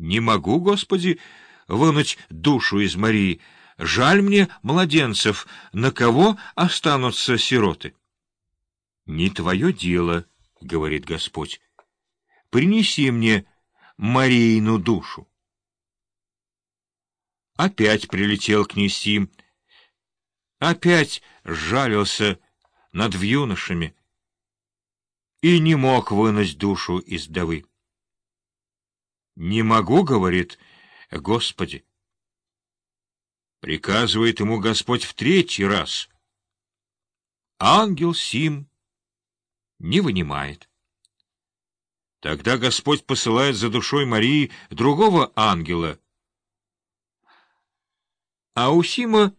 Не могу, Господи, вынуть душу из Марии. Жаль мне младенцев, на кого останутся сироты. — Не твое дело, — говорит Господь. — Принеси мне Марийну душу. Опять прилетел к Несим, опять жалился над юношами и не мог вынуть душу из давы. «Не могу, — говорит, — Господи». Приказывает ему Господь в третий раз. Ангел Сим не вынимает. Тогда Господь посылает за душой Марии другого ангела. А у Сима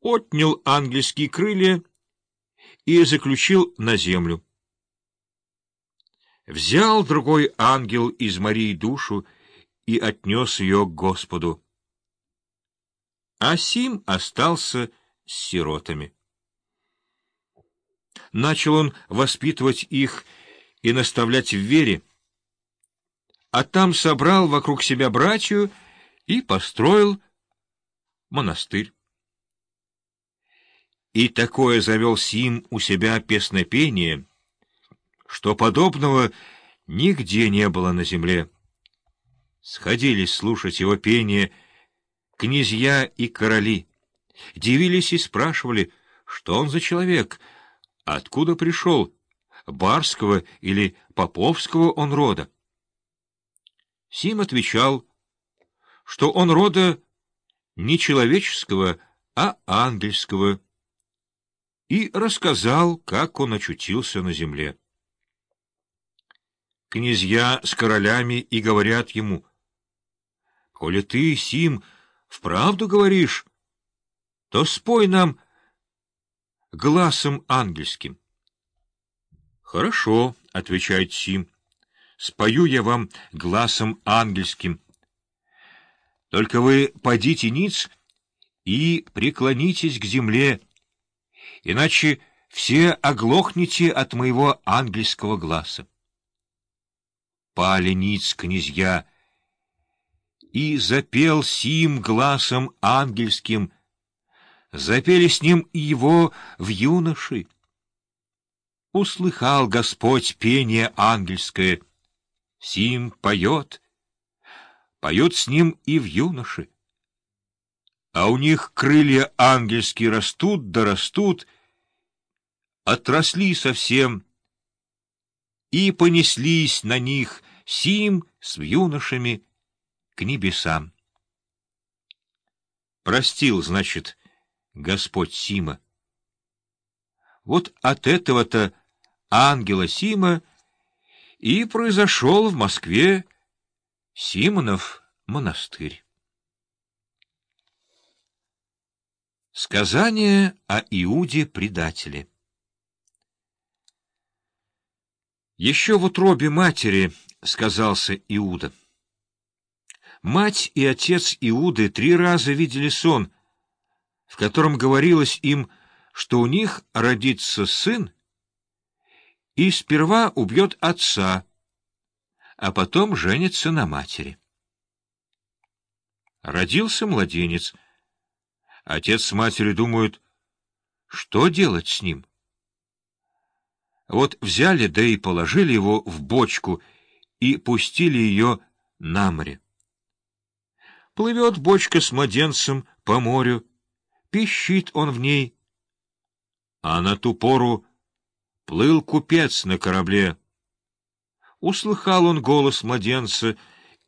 отнял ангельские крылья и заключил на землю. Взял другой ангел из Марии душу и отнес ее к Господу. А Сим остался с сиротами. Начал он воспитывать их и наставлять в вере, а там собрал вокруг себя братью и построил монастырь. И такое завел Сим у себя песнопение, что подобного нигде не было на земле. Сходились слушать его пение князья и короли, дивились и спрашивали, что он за человек, откуда пришел, барского или поповского он рода. Сим отвечал, что он рода не человеческого, а ангельского, и рассказал, как он очутился на земле. Князья с королями и говорят ему, «Коли ты, Сим, вправду говоришь, то спой нам глазом ангельским». «Хорошо», — отвечает Сим, — «спою я вам глазом ангельским». Только вы подите ниц и преклонитесь к земле, иначе все оглохнете от моего ангельского глаза. Пали ниц князья, и запел сим глазом ангельским, запели с ним и его в юноши. Услыхал Господь пение ангельское, сим поет — поют с ним и в юноше. А у них крылья ангельские растут да растут, отросли совсем, и понеслись на них сим с юношами к небесам. Простил, значит, Господь Сима. Вот от этого-то ангела Сима и произошел в Москве Симонов монастырь. Сказание о Иуде-предателе Еще в утробе матери сказался Иуда. Мать и отец Иуды три раза видели сон, в котором говорилось им, что у них родится сын и сперва убьет отца, а потом женится на матери. Родился младенец. Отец с матерью думают, что делать с ним? Вот взяли, да и положили его в бочку и пустили ее на море. Плывет бочка с младенцем по морю, пищит он в ней. А на ту пору плыл купец на корабле. Услыхал он голос младенца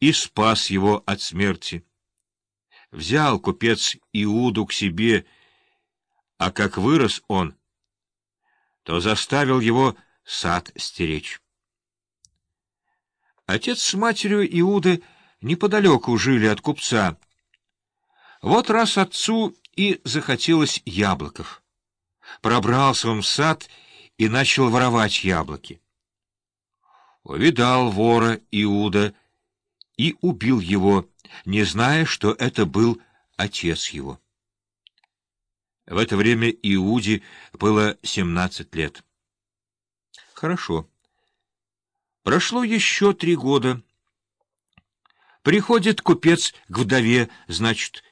и спас его от смерти. Взял купец Иуду к себе, а как вырос он, то заставил его сад стеречь. Отец с матерью Иуды неподалеку жили от купца. Вот раз отцу и захотелось яблоков. Пробрался он в сад и начал воровать яблоки увидал вора Иуда и убил его, не зная, что это был отец его. В это время Иуде было семнадцать лет. Хорошо. Прошло еще три года. Приходит купец к вдове, значит,